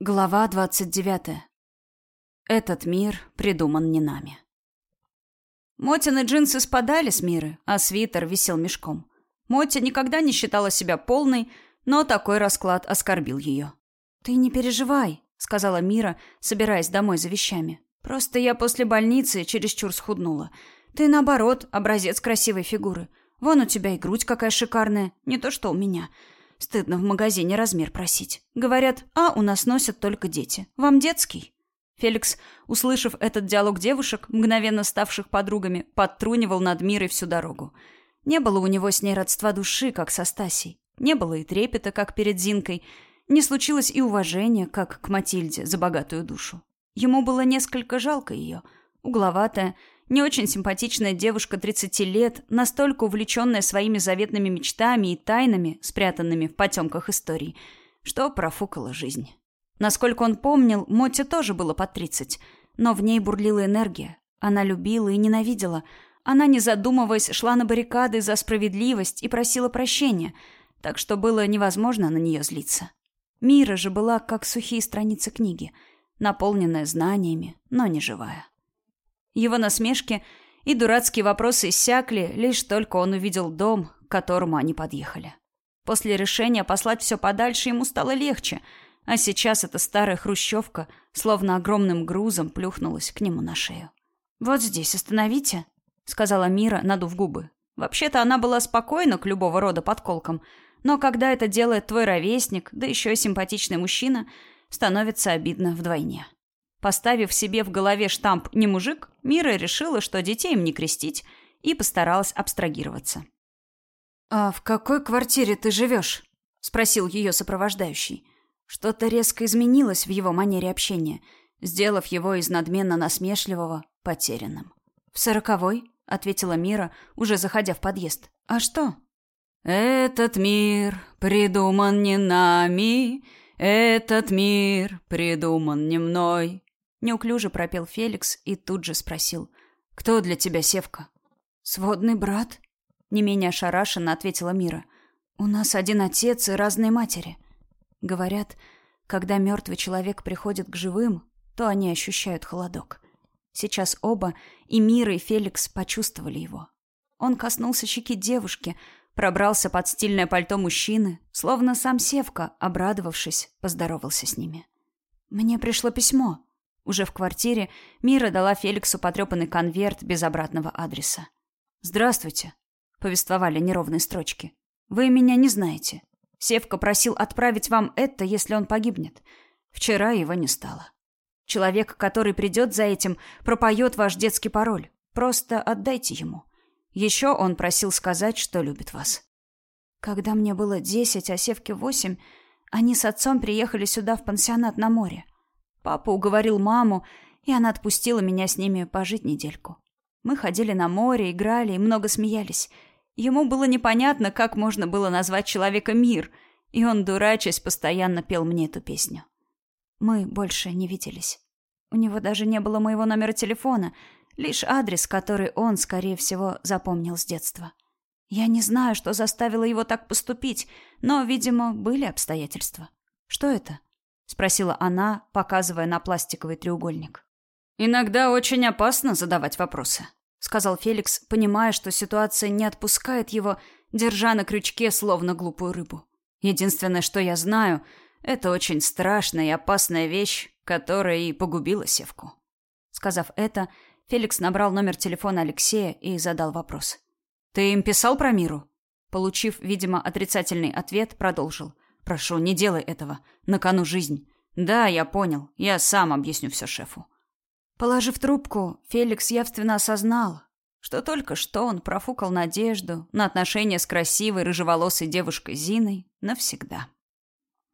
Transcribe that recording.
Глава двадцать девятая. Этот мир придуман не нами. Мотины джинсы спадали с миры, а свитер висел мешком. Мотя никогда не считала себя полной, но такой расклад оскорбил ее. «Ты не переживай», — сказала Мира, собираясь домой за вещами. «Просто я после больницы чересчур схуднула. Ты, наоборот, образец красивой фигуры. Вон у тебя и грудь какая шикарная, не то что у меня. Стыдно в магазине размер просить. Говорят, а у нас носят только дети. Вам детский? Феликс, услышав этот диалог девушек, мгновенно ставших подругами, подтрунивал над Мирой всю дорогу. Не было у него с ней родства души, как со Стасей. Не было и трепета, как перед Зинкой. Не случилось и уважения, как к Матильде, за богатую душу. Ему было несколько жалко ее. Угловатая, не очень симпатичная девушка 30 лет, настолько увлеченная своими заветными мечтами и тайнами, спрятанными в потемках истории, что профукала жизнь. Насколько он помнил, Мотте тоже было под 30, но в ней бурлила энергия. Она любила и ненавидела. Она, не задумываясь, шла на баррикады за справедливость и просила прощения, так что было невозможно на нее злиться. Мира же была как сухие страницы книги, наполненная знаниями, но не живая. Его насмешки и дурацкие вопросы иссякли, лишь только он увидел дом, к которому они подъехали. После решения послать все подальше ему стало легче, а сейчас эта старая хрущевка словно огромным грузом плюхнулась к нему на шею. «Вот здесь остановите», — сказала Мира, надув губы. Вообще-то она была спокойна к любого рода подколкам, но когда это делает твой ровесник, да еще и симпатичный мужчина, становится обидно вдвойне. Поставив себе в голове штамп «не мужик», Мира решила, что детей им не крестить, и постаралась абстрагироваться. «А в какой квартире ты живешь?» — спросил ее сопровождающий. Что-то резко изменилось в его манере общения, сделав его из надменно насмешливого потерянным. «В сороковой?» — ответила Мира, уже заходя в подъезд. «А что?» «Этот мир придуман не нами, этот мир придуман не мной», Неуклюже пропел Феликс и тут же спросил. «Кто для тебя Севка?» «Сводный брат?» Не менее ошарашенно ответила Мира. «У нас один отец и разные матери. Говорят, когда мертвый человек приходит к живым, то они ощущают холодок. Сейчас оба, и Мира, и Феликс, почувствовали его. Он коснулся щеки девушки, пробрался под стильное пальто мужчины, словно сам Севка, обрадовавшись, поздоровался с ними. «Мне пришло письмо», уже в квартире Мира дала Феликсу потрепанный конверт без обратного адреса. «Здравствуйте», — повествовали неровные строчки. «Вы меня не знаете. Севка просил отправить вам это, если он погибнет. Вчера его не стало. Человек, который придет за этим, пропоет ваш детский пароль. Просто отдайте ему. Еще он просил сказать, что любит вас». Когда мне было десять, а Севке восемь, они с отцом приехали сюда в пансионат на море. Папа уговорил маму, и она отпустила меня с ними пожить недельку. Мы ходили на море, играли и много смеялись. Ему было непонятно, как можно было назвать человека мир, и он, дурачась, постоянно пел мне эту песню. Мы больше не виделись. У него даже не было моего номера телефона, лишь адрес, который он, скорее всего, запомнил с детства. Я не знаю, что заставило его так поступить, но, видимо, были обстоятельства. Что это? Спросила она, показывая на пластиковый треугольник. Иногда очень опасно задавать вопросы, сказал Феликс, понимая, что ситуация не отпускает его, держа на крючке словно глупую рыбу. Единственное, что я знаю, это очень страшная и опасная вещь, которая и погубила Севку. Сказав это, Феликс набрал номер телефона Алексея и задал вопрос. Ты им писал про Миру? Получив, видимо, отрицательный ответ, продолжил. Прошу, не делай этого. На кону жизнь. Да, я понял. Я сам объясню все шефу. Положив трубку, Феликс явственно осознал, что только что он профукал надежду на отношения с красивой рыжеволосой девушкой Зиной навсегда.